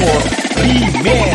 96 Record Remix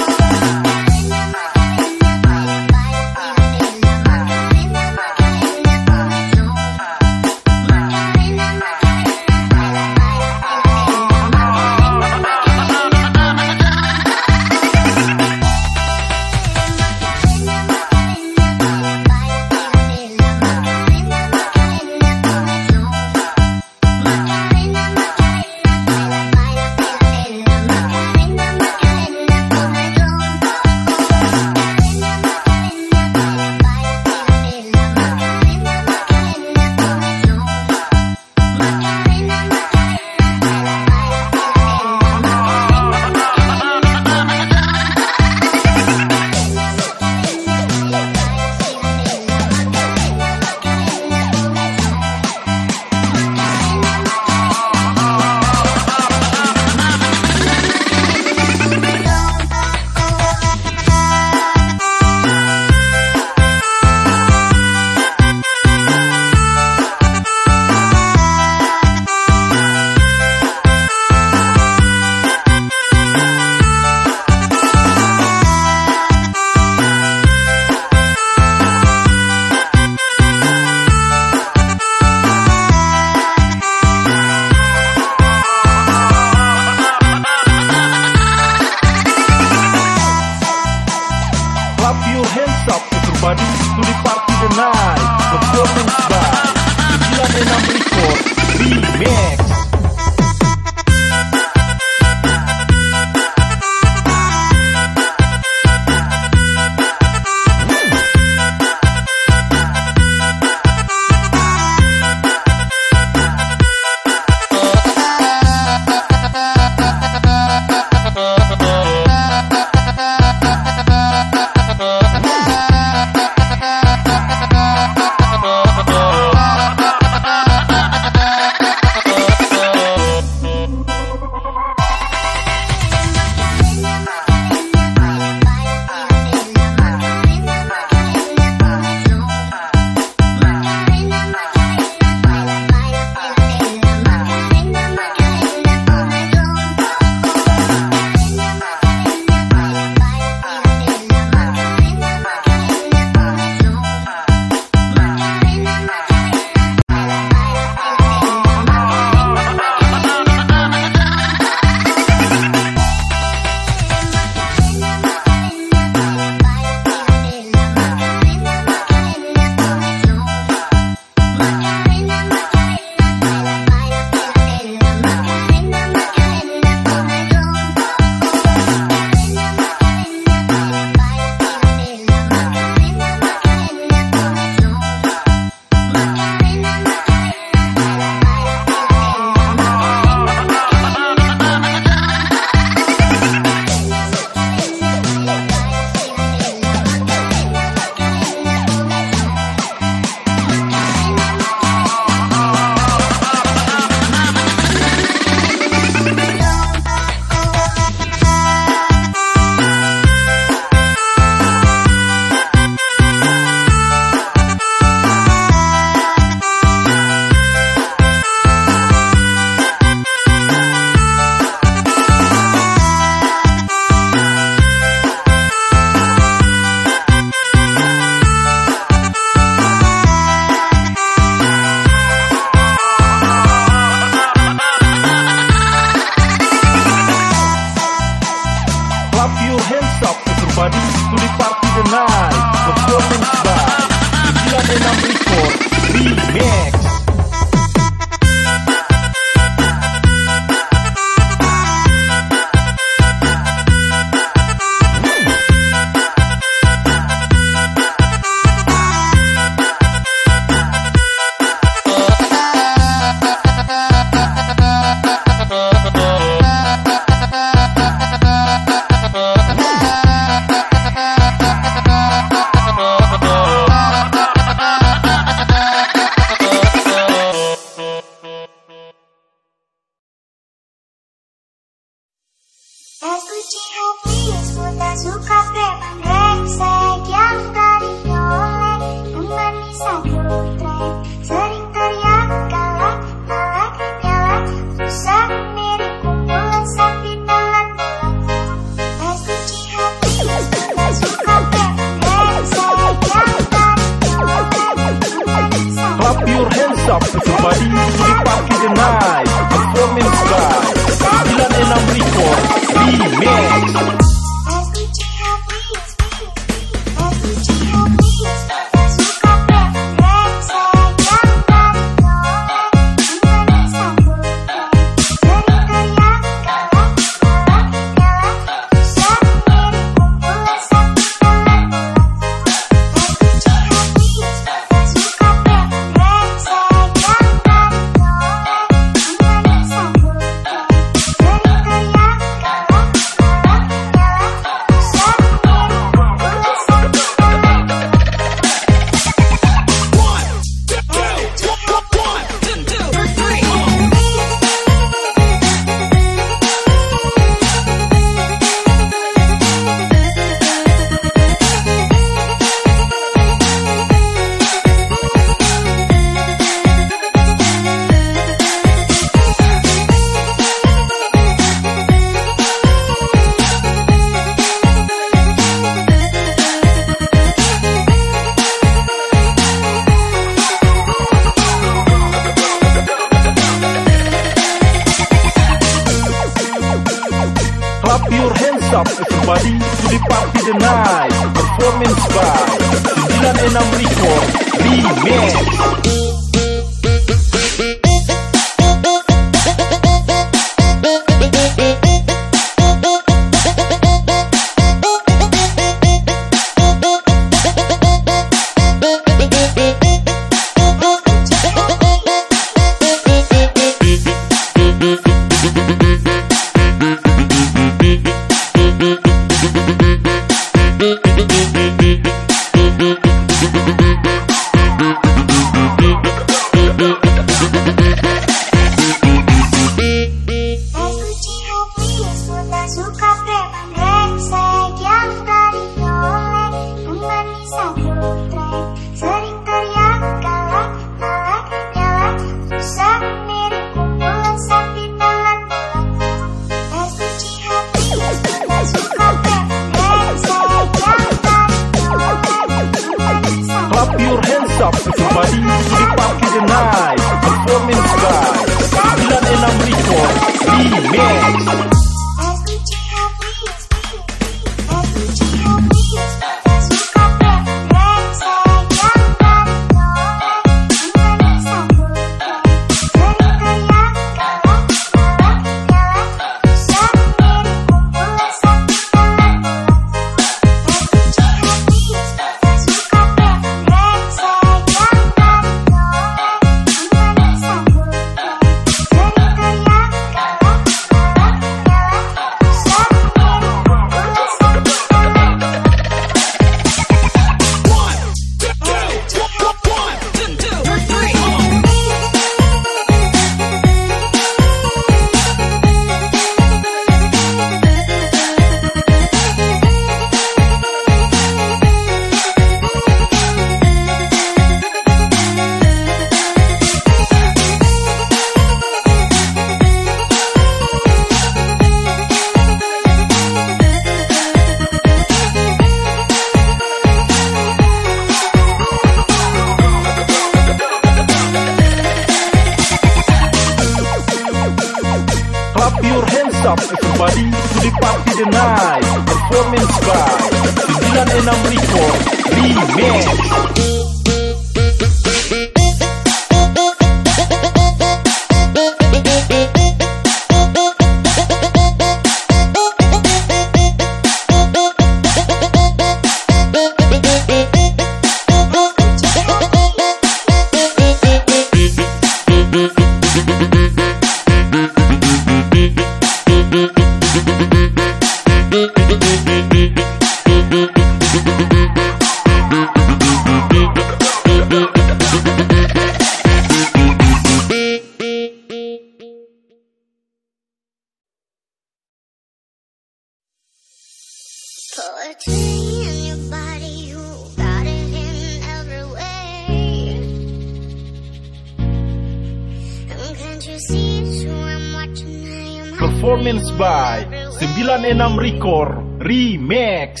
by 96 Record Remix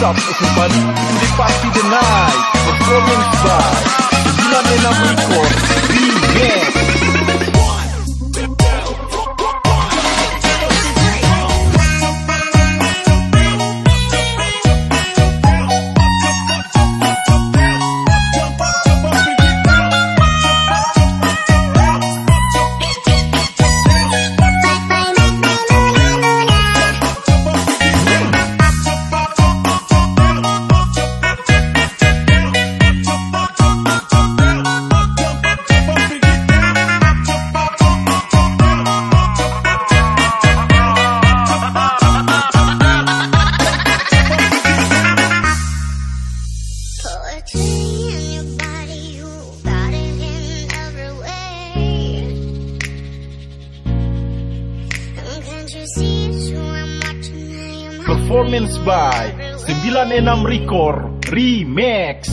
South Ocean Party They party the night. Performance by Dylan and Amico B-Mix Record Remix.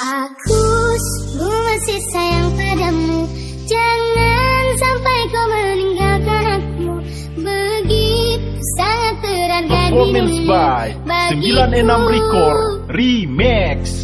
Aku masih sayang padamu. Jangan sampai kau meninggalkan aku. Begitu sangat terharga Performance Bagiku. 96 Record Remix.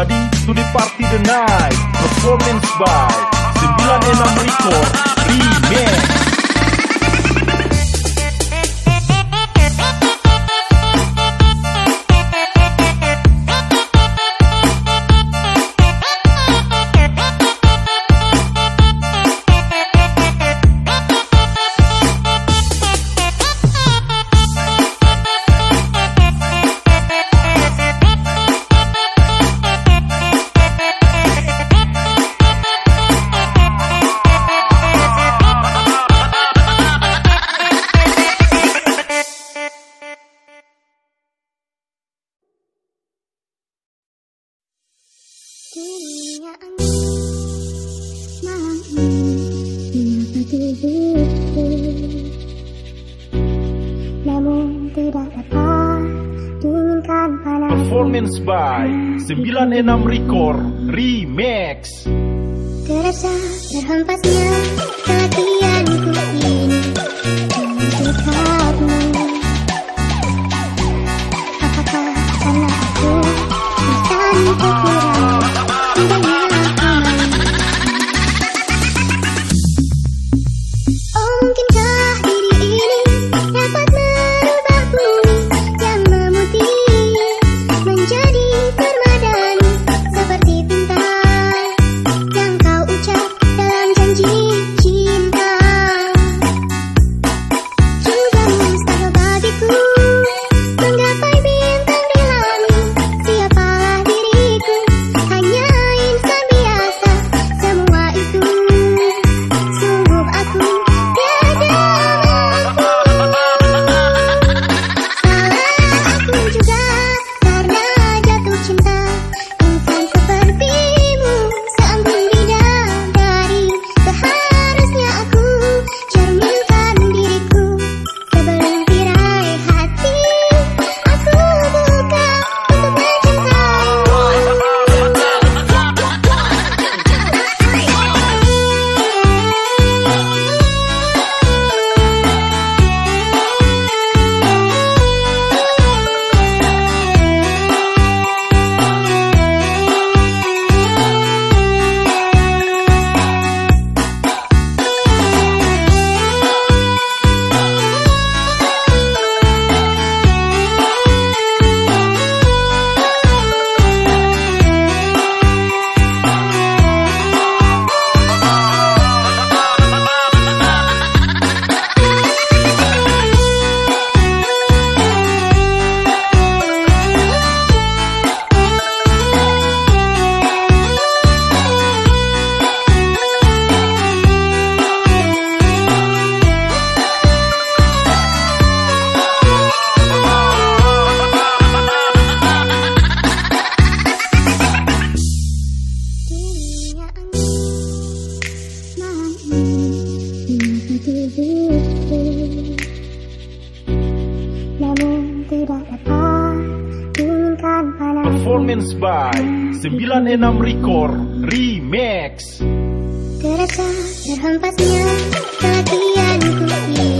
Everybody to the party tonight. Performance by 96 Record Remix. Enam Record Remix. Terasa terhempasnya performance by 96 Record Remix. Terasa terhempasnya Kehatianku ini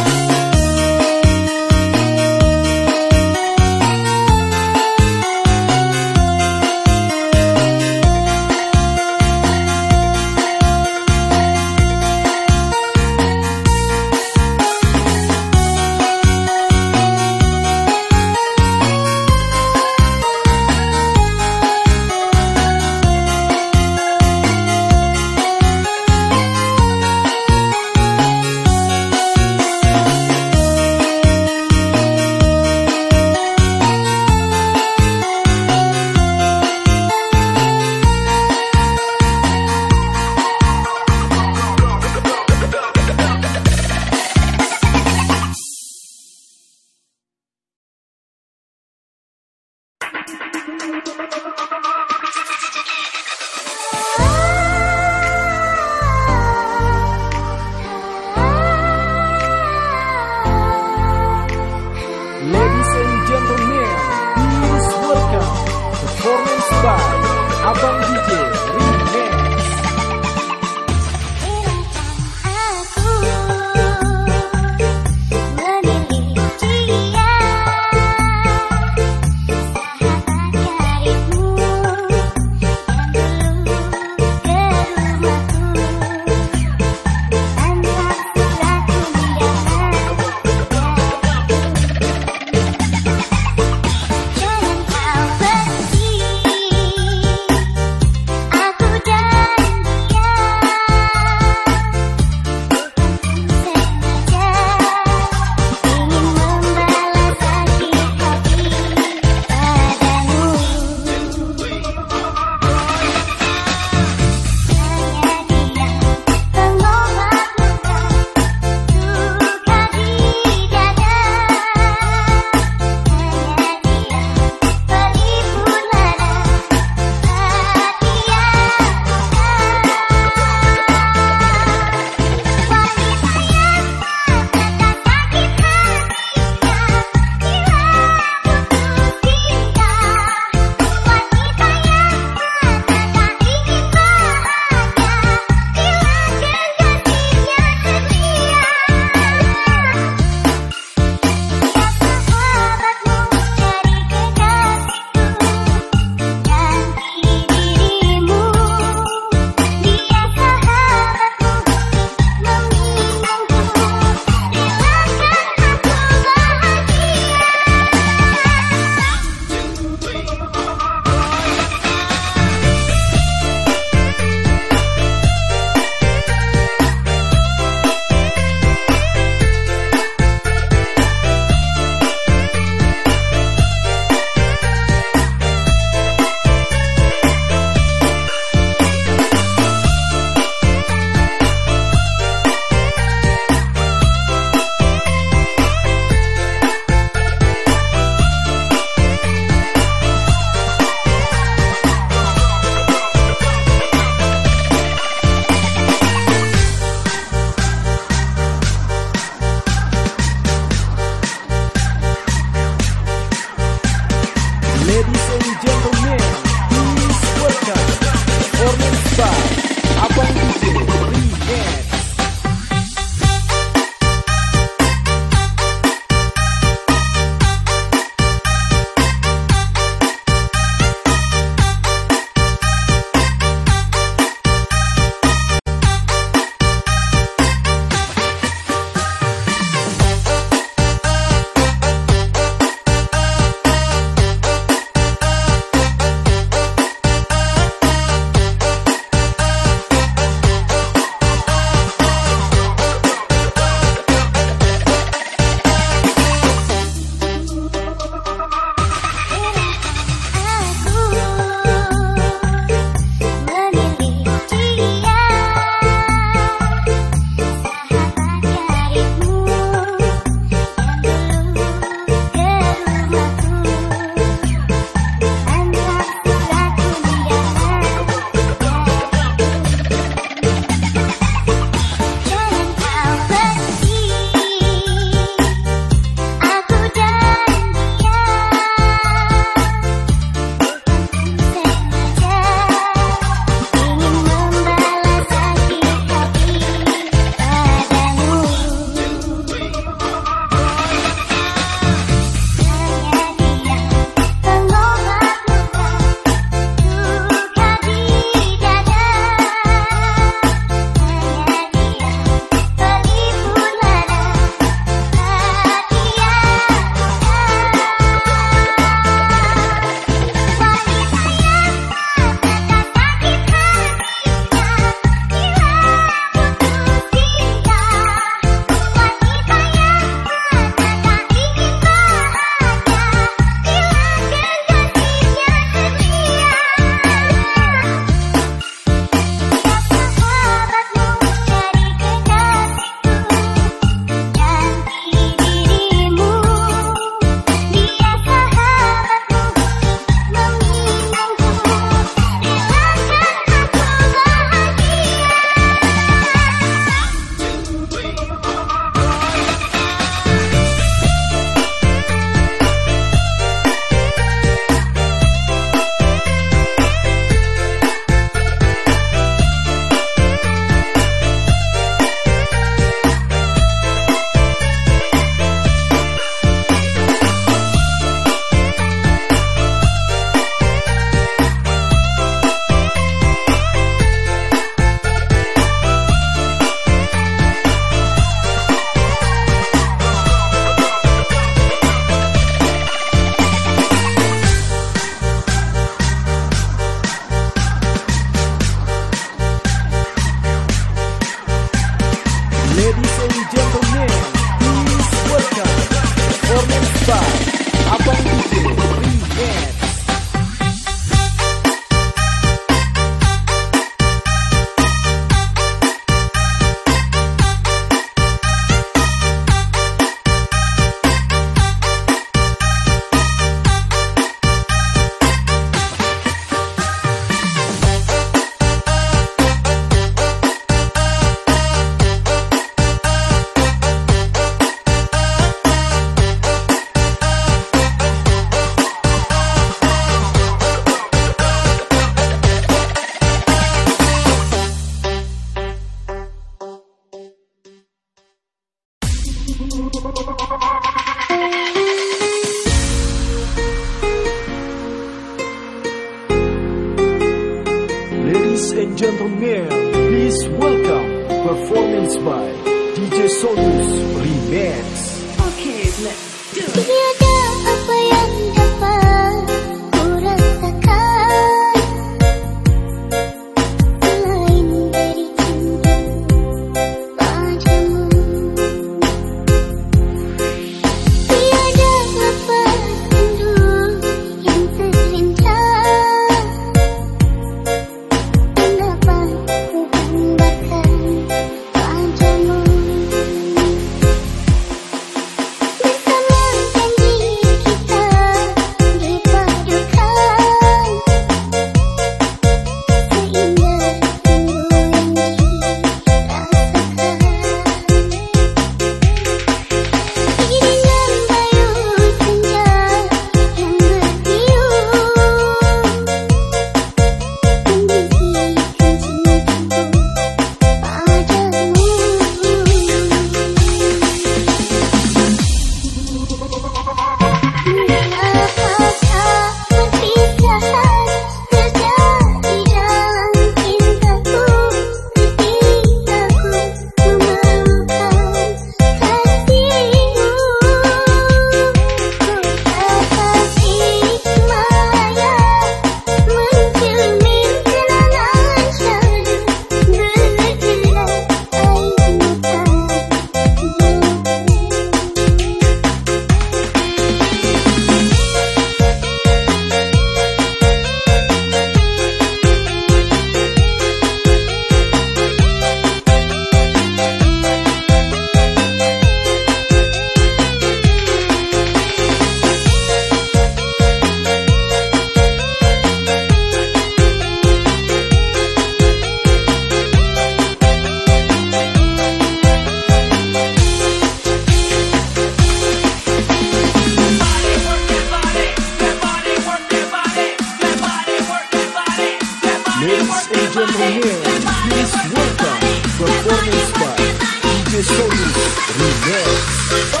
stage on the. Miss Walker, performance by DJ Solus Rivera.